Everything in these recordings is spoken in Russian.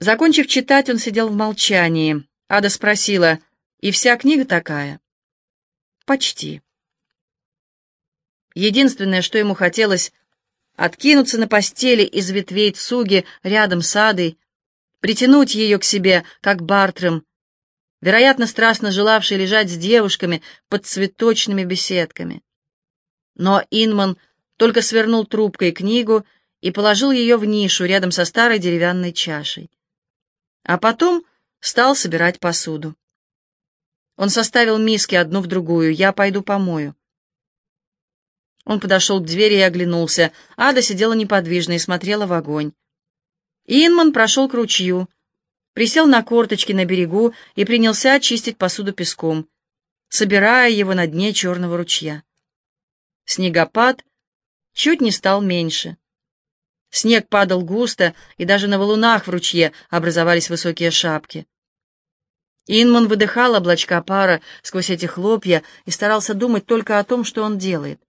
Закончив читать, он сидел в молчании. Ада спросила, «И вся книга такая?» «Почти». Единственное, что ему хотелось, откинуться на постели из ветвей цуги рядом с Адой, притянуть ее к себе, как Бартрем, вероятно, страстно желавший лежать с девушками под цветочными беседками. Но Инман только свернул трубкой книгу и положил ее в нишу рядом со старой деревянной чашей. А потом стал собирать посуду. Он составил миски одну в другую. «Я пойду помою». Он подошел к двери и оглянулся. Ада сидела неподвижно и смотрела в огонь. Инман прошел к ручью, присел на корточки на берегу и принялся очистить посуду песком, собирая его на дне черного ручья. Снегопад чуть не стал меньше. Снег падал густо, и даже на валунах в ручье образовались высокие шапки. Инман выдыхал облачка пара сквозь эти хлопья и старался думать только о том, что он делает.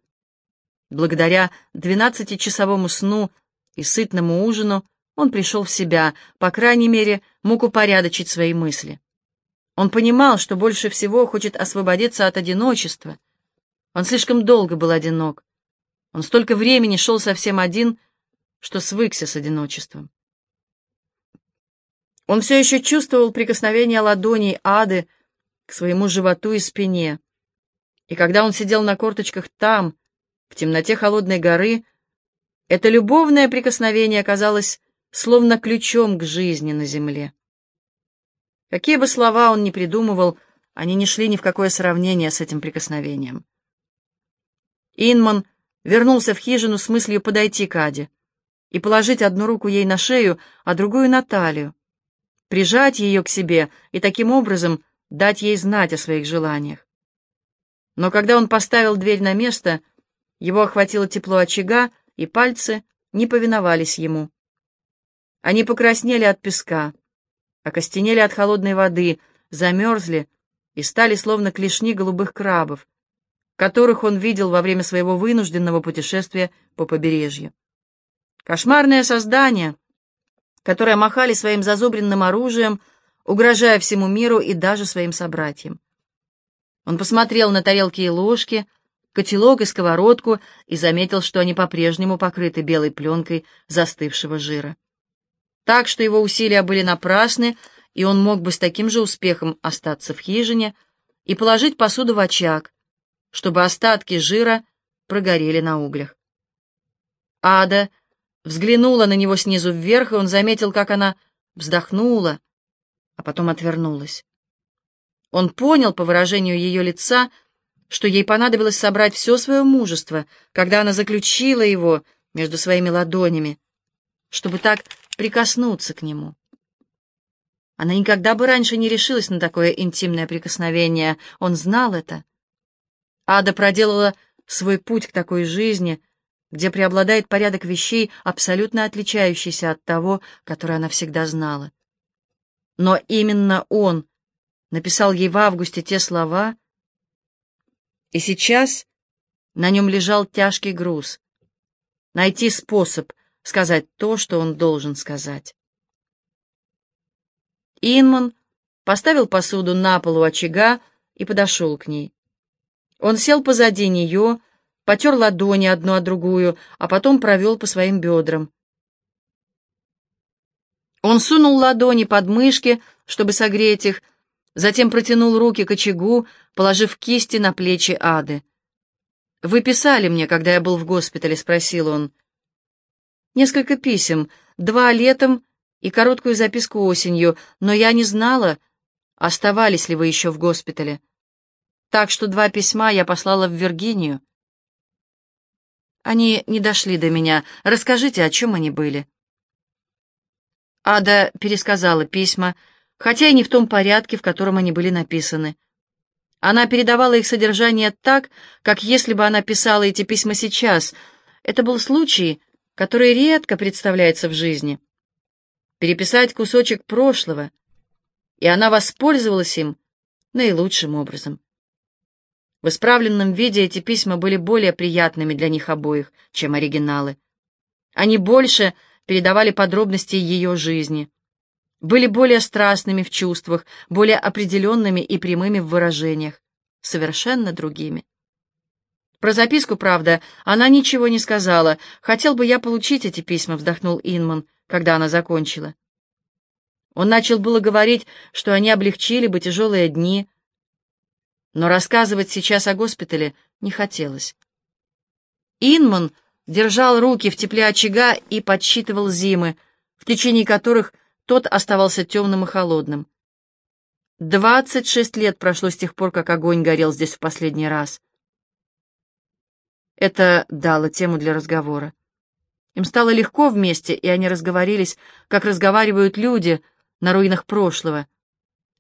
Благодаря двенадцатичасовому сну и сытному ужину он пришел в себя, по крайней мере, мог упорядочить свои мысли. Он понимал, что больше всего хочет освободиться от одиночества. Он слишком долго был одинок. Он столько времени шел совсем один, что свыкся с одиночеством. Он все еще чувствовал прикосновение ладоней ады к своему животу и спине. И когда он сидел на корточках там, в темноте холодной горы, это любовное прикосновение казалось словно ключом к жизни на земле. Какие бы слова он ни придумывал, они не шли ни в какое сравнение с этим прикосновением. Инман вернулся в хижину с мыслью подойти к Аде и положить одну руку ей на шею, а другую на талию, прижать ее к себе и таким образом дать ей знать о своих желаниях. Но когда он поставил дверь на место, его охватило тепло очага, и пальцы не повиновались ему. Они покраснели от песка, окостенели от холодной воды, замерзли и стали словно клешни голубых крабов, которых он видел во время своего вынужденного путешествия по побережью. Кошмарные создания, которые махали своим зазубренным оружием, угрожая всему миру и даже своим собратьям. Он посмотрел на тарелки и ложки, котелок и сковородку и заметил, что они по-прежнему покрыты белой пленкой застывшего жира. Так что его усилия были напрасны, и он мог бы с таким же успехом остаться в хижине и положить посуду в очаг, чтобы остатки жира прогорели на углях. Ада взглянула на него снизу вверх, и он заметил, как она вздохнула, а потом отвернулась. Он понял по выражению ее лица, что ей понадобилось собрать все свое мужество, когда она заключила его между своими ладонями, чтобы так прикоснуться к нему. Она никогда бы раньше не решилась на такое интимное прикосновение, он знал это. Ада проделала свой путь к такой жизни, где преобладает порядок вещей, абсолютно отличающийся от того, который она всегда знала. Но именно он написал ей в августе те слова, и сейчас на нем лежал тяжкий груз — найти способ сказать то, что он должен сказать. Инман поставил посуду на полу очага и подошел к ней. Он сел позади нее, потер ладони одну о другую, а потом провел по своим бедрам. Он сунул ладони под мышки, чтобы согреть их, затем протянул руки к очагу, положив кисти на плечи Ады. «Вы писали мне, когда я был в госпитале?» — спросил он. «Несколько писем, два летом и короткую записку осенью, но я не знала, оставались ли вы еще в госпитале. Так что два письма я послала в Виргинию. Они не дошли до меня. Расскажите, о чем они были?» Ада пересказала письма, хотя и не в том порядке, в котором они были написаны. Она передавала их содержание так, как если бы она писала эти письма сейчас. Это был случай, который редко представляется в жизни. Переписать кусочек прошлого, и она воспользовалась им наилучшим образом. В исправленном виде эти письма были более приятными для них обоих, чем оригиналы. Они больше передавали подробности ее жизни. были более страстными в чувствах, более определенными и прямыми в выражениях, совершенно другими. Про записку, правда, она ничего не сказала. «Хотел бы я получить эти письма», — вздохнул Инман, когда она закончила. Он начал было говорить, что они облегчили бы тяжелые дни, но рассказывать сейчас о госпитале не хотелось. Инман держал руки в тепле очага и подсчитывал зимы, в течение которых тот оставался темным и холодным. Двадцать шесть лет прошло с тех пор, как огонь горел здесь в последний раз. Это дало тему для разговора. Им стало легко вместе, и они разговорились, как разговаривают люди на руинах прошлого,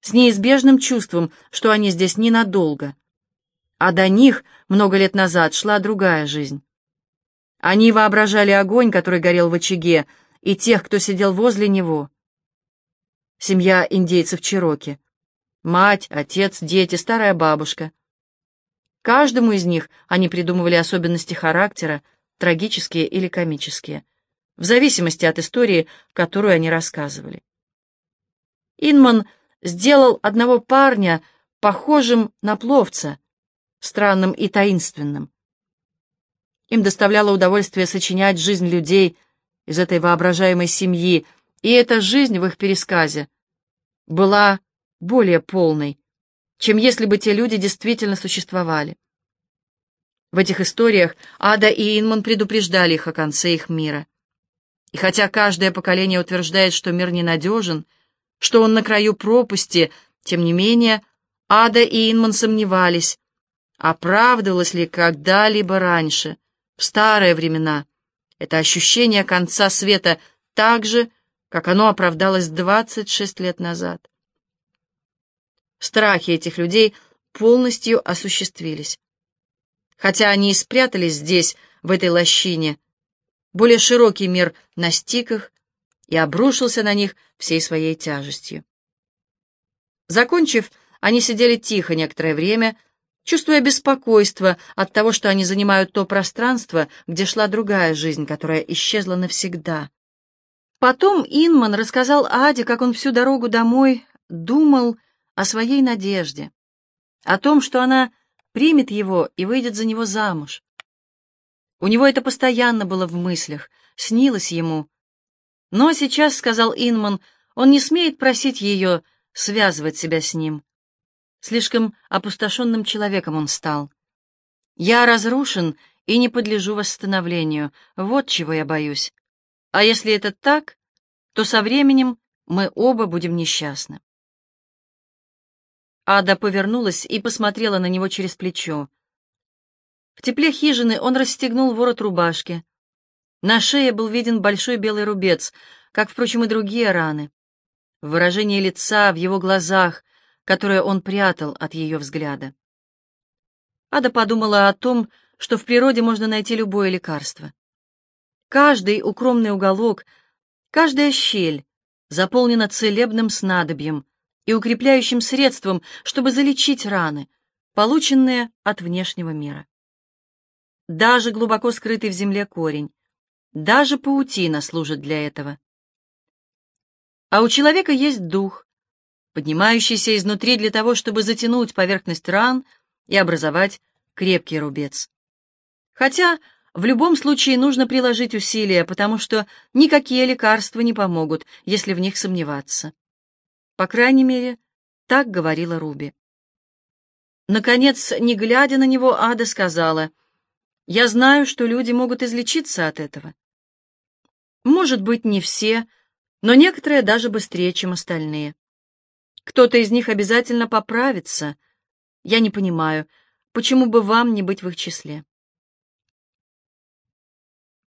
с неизбежным чувством, что они здесь ненадолго. А до них много лет назад шла другая жизнь. Они воображали огонь, который горел в очаге, и тех, кто сидел возле него. Семья индейцев Чироки. Мать, отец, дети, старая бабушка. Каждому из них они придумывали особенности характера, трагические или комические, в зависимости от истории, которую они рассказывали. Инман сделал одного парня похожим на пловца, странным и таинственным. Им доставляло удовольствие сочинять жизнь людей из этой воображаемой семьи, и эта жизнь в их пересказе была более полной, чем если бы те люди действительно существовали. В этих историях Ада и Инман предупреждали их о конце их мира. И хотя каждое поколение утверждает, что мир ненадежен, что он на краю пропасти, тем не менее Ада и Инман сомневались, оправдывалось ли когда-либо раньше, в старые времена, это ощущение конца света так же, как оно оправдалось 26 лет назад. Страхи этих людей полностью осуществились. Хотя они и спрятались здесь, в этой лощине, более широкий мир настиг их и обрушился на них всей своей тяжестью. Закончив, они сидели тихо некоторое время, чувствуя беспокойство от того, что они занимают то пространство, где шла другая жизнь, которая исчезла навсегда. Потом Инман рассказал Аде, как он всю дорогу домой думал о своей надежде, о том, что она примет его и выйдет за него замуж. У него это постоянно было в мыслях, снилось ему. Но сейчас, — сказал Инман, — он не смеет просить ее связывать себя с ним. Слишком опустошенным человеком он стал. Я разрушен и не подлежу восстановлению. Вот чего я боюсь. А если это так, то со временем мы оба будем несчастны. Ада повернулась и посмотрела на него через плечо. В тепле хижины он расстегнул ворот рубашки. На шее был виден большой белый рубец, как, впрочем, и другие раны. В выражении лица, в его глазах, которое он прятал от ее взгляда. Ада подумала о том, что в природе можно найти любое лекарство. Каждый укромный уголок, каждая щель заполнена целебным снадобьем, и укрепляющим средством, чтобы залечить раны, полученные от внешнего мира. Даже глубоко скрытый в земле корень, даже паутина служит для этого. А у человека есть дух, поднимающийся изнутри для того, чтобы затянуть поверхность ран и образовать крепкий рубец. Хотя в любом случае нужно приложить усилия, потому что никакие лекарства не помогут, если в них сомневаться. По крайней мере, так говорила Руби. Наконец, не глядя на него, Ада сказала, «Я знаю, что люди могут излечиться от этого. Может быть, не все, но некоторые даже быстрее, чем остальные. Кто-то из них обязательно поправится. Я не понимаю, почему бы вам не быть в их числе?»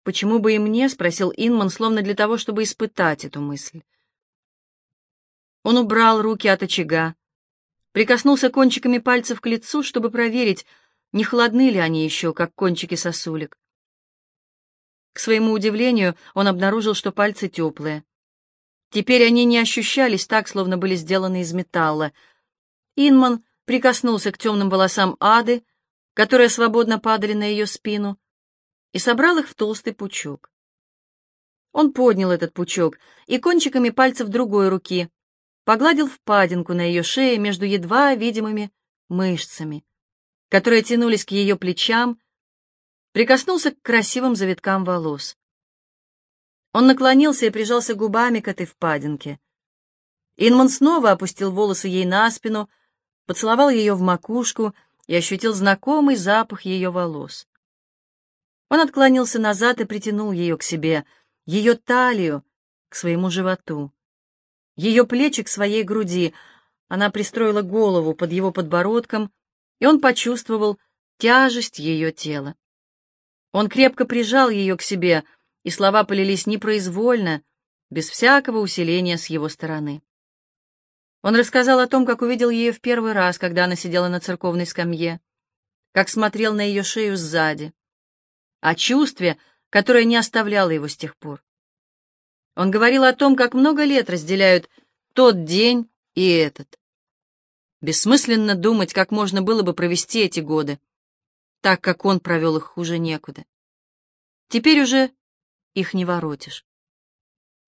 «Почему бы и мне?» — спросил Инман, словно для того, чтобы испытать эту мысль. Он убрал руки от очага, прикоснулся кончиками пальцев к лицу, чтобы проверить, не холодны ли они еще, как кончики сосулек. К своему удивлению, он обнаружил, что пальцы теплые. Теперь они не ощущались так, словно были сделаны из металла. Инман прикоснулся к темным волосам Ады, которые свободно падали на ее спину, и собрал их в толстый пучок. Он поднял этот пучок и кончиками пальцев другой руки погладил впадинку на ее шее между едва видимыми мышцами, которые тянулись к ее плечам, прикоснулся к красивым завиткам волос. Он наклонился и прижался губами к этой впадинке. Инман снова опустил волосы ей на спину, поцеловал ее в макушку и ощутил знакомый запах ее волос. Он отклонился назад и притянул ее к себе, ее талию к своему животу, ее плечи к своей груди. Она пристроила голову под его подбородком, и он почувствовал тяжесть ее тела. Он крепко прижал ее к себе, и слова полились непроизвольно, без всякого усиления с его стороны. Он рассказал о том, как увидел ее в первый раз, когда она сидела на церковной скамье, как смотрел на ее шею сзади, о чувстве, которое не оставляло его с тех пор. Он говорил о том, как много лет разделяют тот день и этот. Бессмысленно думать, как можно было бы провести эти годы, так как он провел их хуже некуда. Теперь уже их не воротишь.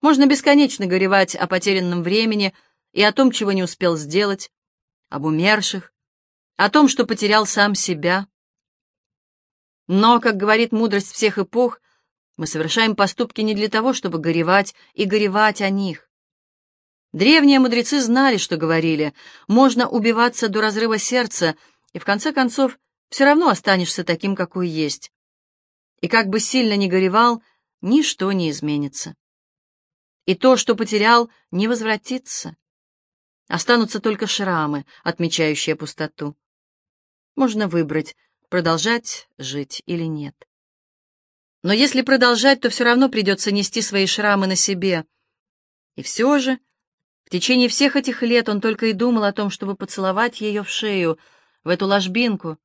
Можно бесконечно горевать о потерянном времени и о том, чего не успел сделать, об умерших, о том, что потерял сам себя. Но, как говорит мудрость всех эпох, мы совершаем поступки не для того, чтобы горевать и горевать о них. Древние мудрецы знали, что говорили, можно убиваться до разрыва сердца, и в конце концов все равно останешься таким, какой есть. И как бы сильно ни горевал, ничто не изменится. И то, что потерял, не возвратится. Останутся только шрамы, отмечающие пустоту. Можно выбрать, продолжать жить или нет. Но если продолжать, то все равно придется нести свои шрамы на себе. И все же, в течение всех этих лет он только и думал о том, чтобы поцеловать ее в шею, в эту ложбинку.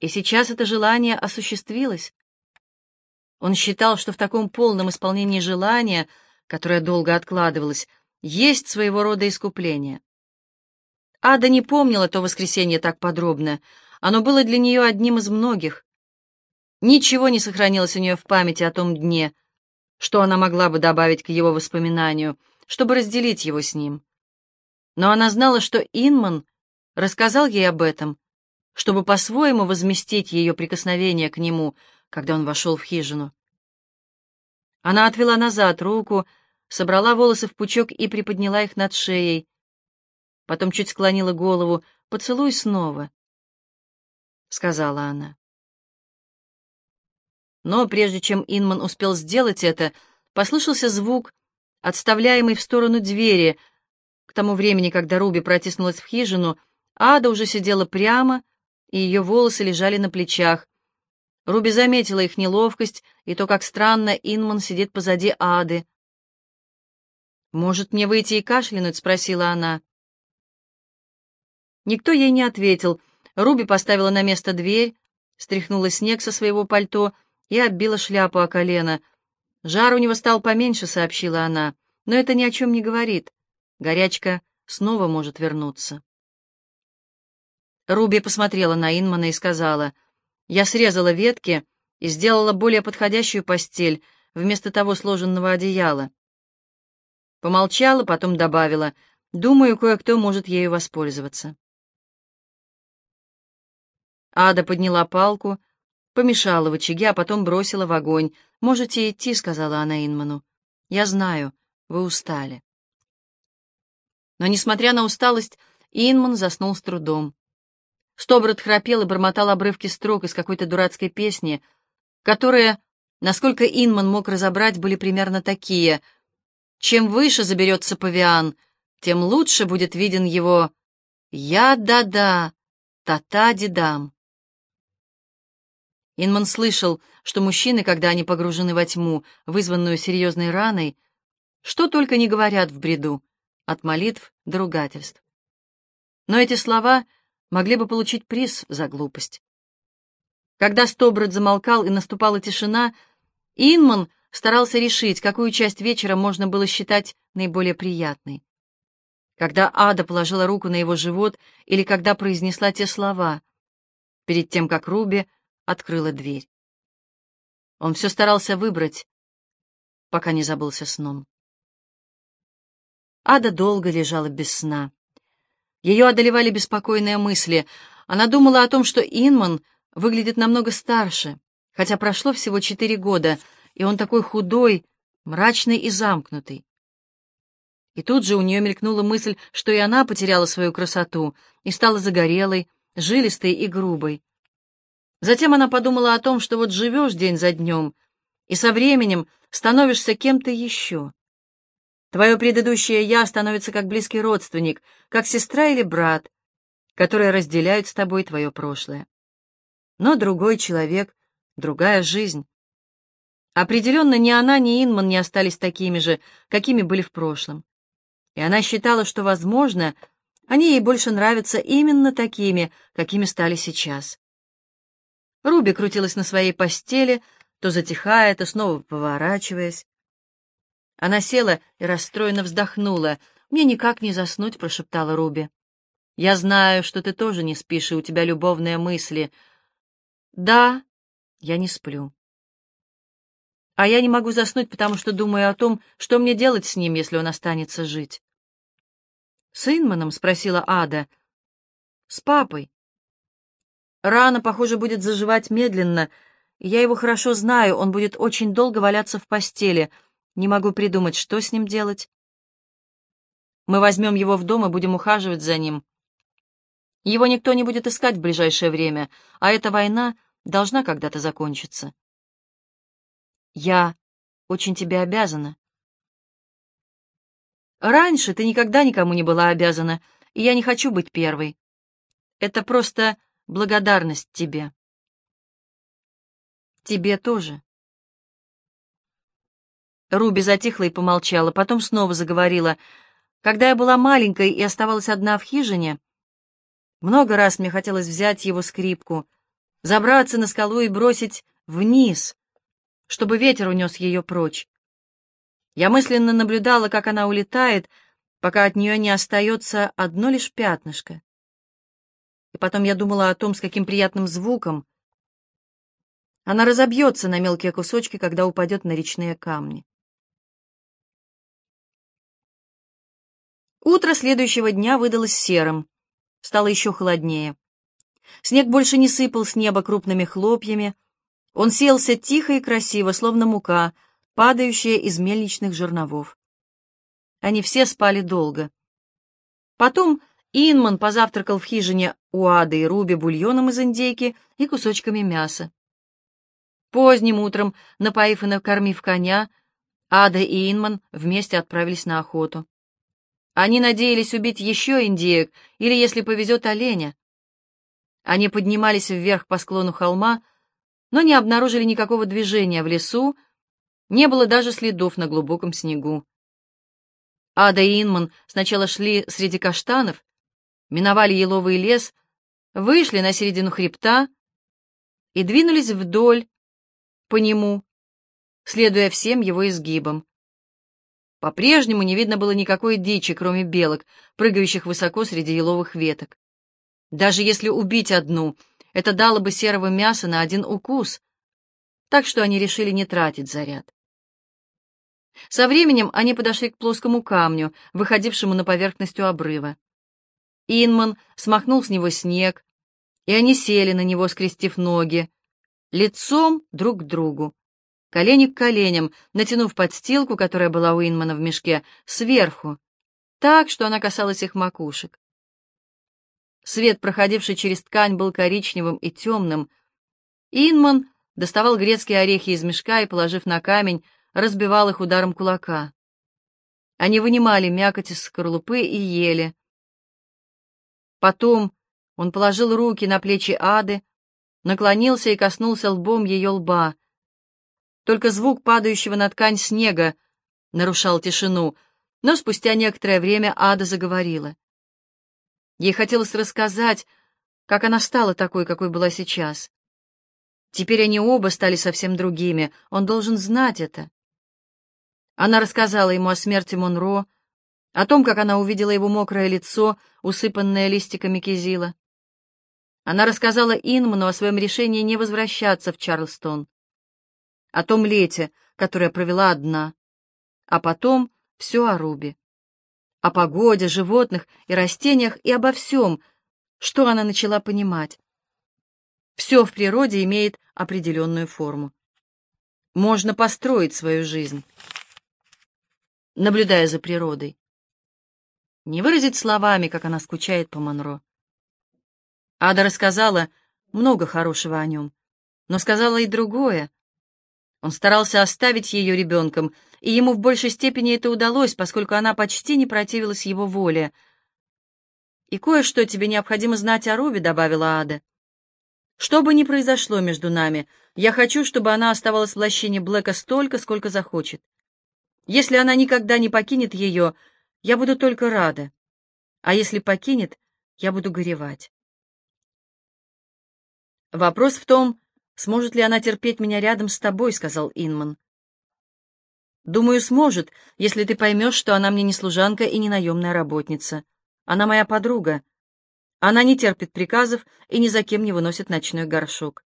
И сейчас это желание осуществилось. Он считал, что в таком полном исполнении желания, которое долго откладывалось, есть своего рода искупление. Ада не помнила то воскресенье так подробно. Оно было для нее одним из многих. Ничего не сохранилось у нее в памяти о том дне, что она могла бы добавить к его воспоминанию, чтобы разделить его с ним. Но она знала, что Инман рассказал ей об этом, чтобы по-своему возместить ее прикосновение к нему, когда он вошел в хижину. Она отвела назад руку, собрала волосы в пучок и приподняла их над шеей. Потом чуть склонила голову. «Поцелуй снова», — сказала она. Но прежде чем Инман успел сделать это, послышался звук, отставляемый в сторону двери. К тому времени, когда Руби протиснулась в хижину, Ада уже сидела прямо, и ее волосы лежали на плечах. Руби заметила их неловкость и то, как странно Инман сидит позади Ады. «Может, мне выйти и кашлянуть?» — спросила она. Никто ей не ответил. Руби поставила на место дверь, стряхнула снег со своего пальто и оббила шляпу о колено. «Жар у него стал поменьше», — сообщила она, — «но это ни о чем не говорит. Горячка снова может вернуться». Руби посмотрела на Инмана и сказала, «Я срезала ветки и сделала более подходящую постель вместо того сложенного одеяла». Помолчала, потом добавила, «Думаю, кое-кто может ею воспользоваться». Ада подняла палку, помешала в очаге, а потом бросила в огонь. «Можете идти», — сказала она Инману. «Я знаю, вы устали». Но, несмотря на усталость, Инман заснул с трудом. Стоброд храпел и бормотал обрывки строк из какой-то дурацкой песни, которые, насколько Инман мог разобрать, были примерно такие. «Чем выше заберется павиан, тем лучше будет виден его «Я-да-да, та-та-дидам». Инман слышал, что мужчины, когда они погружены во тьму, вызванную серьезной раной, что только не говорят в бреду, от молитв до ругательств. Но эти слова могли бы получить приз за глупость. Когда Стоброд замолкал и наступала тишина, Инман старался решить, какую часть вечера можно было считать наиболее приятной. Когда Ада положила руку на его живот или когда произнесла те слова, перед тем, как Руби открыла дверь. Он все старался выбрать пока не забылся сном. Ада долго лежала без сна. Ее одолевали беспокойные мысли. Она думала о том, что Инман выглядит намного старше, хотя прошло всего четыре года, и он такой худой, мрачный и замкнутый. И тут же у нее мелькнула мысль, что и она потеряла свою красоту и стала загорелой, жилистой и грубой. Затем она подумала о том, что вот живешь день за днем, и со временем становишься кем-то еще. Твое предыдущее «я» становится как близкий родственник, как сестра или брат, которые разделяют с тобой твое прошлое. Но другой человек, другая жизнь. Определенно ни она, ни Инман не остались такими же, какими были в прошлом. И она считала, что, возможно, они ей больше нравятся именно такими, какими стали сейчас. Руби крутилась на своей постели, то затихая, то снова поворачиваясь. Она села и расстроенно вздохнула. «Мне никак не заснуть», — прошептала Руби. «Я знаю, что ты тоже не спишь, и у тебя любовные мысли». «Да, я не сплю». «А я не могу заснуть, потому что думаю о том, что мне делать с ним, если он останется жить». «С Инманом?» — спросила Ада. «С папой. Рана, похоже, будет заживать медленно. Я его хорошо знаю, он будет очень долго валяться в постели. Не могу придумать, что с ним делать. Мы возьмем его в дом и будем ухаживать за ним. Его никто не будет искать в ближайшее время, а эта война должна когда-то закончиться. Я очень тебе обязана. Раньше ты никогда никому не была обязана, и я не хочу быть первой. Это просто благодарность тебе. Тебе тоже. Руби затихла и помолчала, потом снова заговорила. Когда я была маленькой и оставалась одна в хижине, много раз мне хотелось взять его скрипку, забраться на скалу и бросить вниз, чтобы ветер унес ее прочь. Я мысленно наблюдала, как она улетает, пока от нее не остается одно лишь пятнышко. И потом я думала о том, с каким приятным звуком она разобьется на мелкие кусочки, когда упадет на речные камни. Утро следующего дня выдалось серым. Стало еще холоднее. Снег больше не сыпал с неба крупными хлопьями. Он селся тихо и красиво, словно мука, падающая из мельничных жерновов. Они все спали долго. Потом Инман позавтракал в хижине у Ады и Руби бульоном из индейки и кусочками мяса. Поздним утром, напоив и накормив коня, Ада и Инман вместе отправились на охоту. Они надеялись убить еще индеек или, если повезет, оленя. Они поднимались вверх по склону холма, но не обнаружили никакого движения в лесу, не было даже следов на глубоком снегу. Ада и Инман сначала шли среди каштанов, миновали еловый лес, вышли на середину хребта и двинулись вдоль по нему, следуя всем его изгибам. По-прежнему не видно было никакой дичи, кроме белок, прыгающих высоко среди еловых веток. Даже если убить одну, это дало бы серого мяса на один укус, так что они решили не тратить заряд. Со временем они подошли к плоскому камню, выходившему на поверхность у обрыва. Инман смахнул с него снег, и они сели на него, скрестив ноги, лицом друг к другу, колени к коленям, натянув подстилку, которая была у Инмана в мешке, сверху, так, что она касалась их макушек. Свет, проходивший через ткань, был коричневым и темным. Инман доставал грецкие орехи из мешка и, положив на камень, разбивал их ударом кулака. Они вынимали мякоть из скорлупы и ели. Потом он положил руки на плечи Ады, наклонился и коснулся лбом ее лба. Только звук падающего на ткань снега нарушал тишину, но спустя некоторое время Ада заговорила. Ей хотелось рассказать, как она стала такой, какой была сейчас. Теперь они оба стали совсем другими, он должен знать это. Она рассказала ему о смерти Монро, о том, как она увидела его мокрое лицо, усыпанное листиками кизила. Она рассказала Инману о своем решении не возвращаться в Чарльстон, о том лете, которое провела одна, А потом все о Руби. О погоде, животных и растениях и обо всем, что она начала понимать. Все в природе имеет определенную форму. Можно построить свою жизнь, наблюдая за природой. Не выразить словами, как она скучает по Монро. Ада рассказала много хорошего о нем, но сказала и другое. Он старался оставить ее ребенком, и ему в большей степени это удалось, поскольку она почти не противилась его воле. «И кое-что тебе необходимо знать о Руби», — добавила Ада. «Что бы ни произошло между нами, я хочу, чтобы она оставалась в лощине Блэка столько, сколько захочет. Если она никогда не покинет ее, я буду только рада. А если покинет, я буду горевать. Вопрос в том, сможет ли она терпеть меня рядом с тобой, сказал Инман. Думаю, сможет, если ты поймешь, что она мне не служанка и не наемная работница. Она моя подруга. Она не терпит приказов и ни за кем не выносит ночной горшок.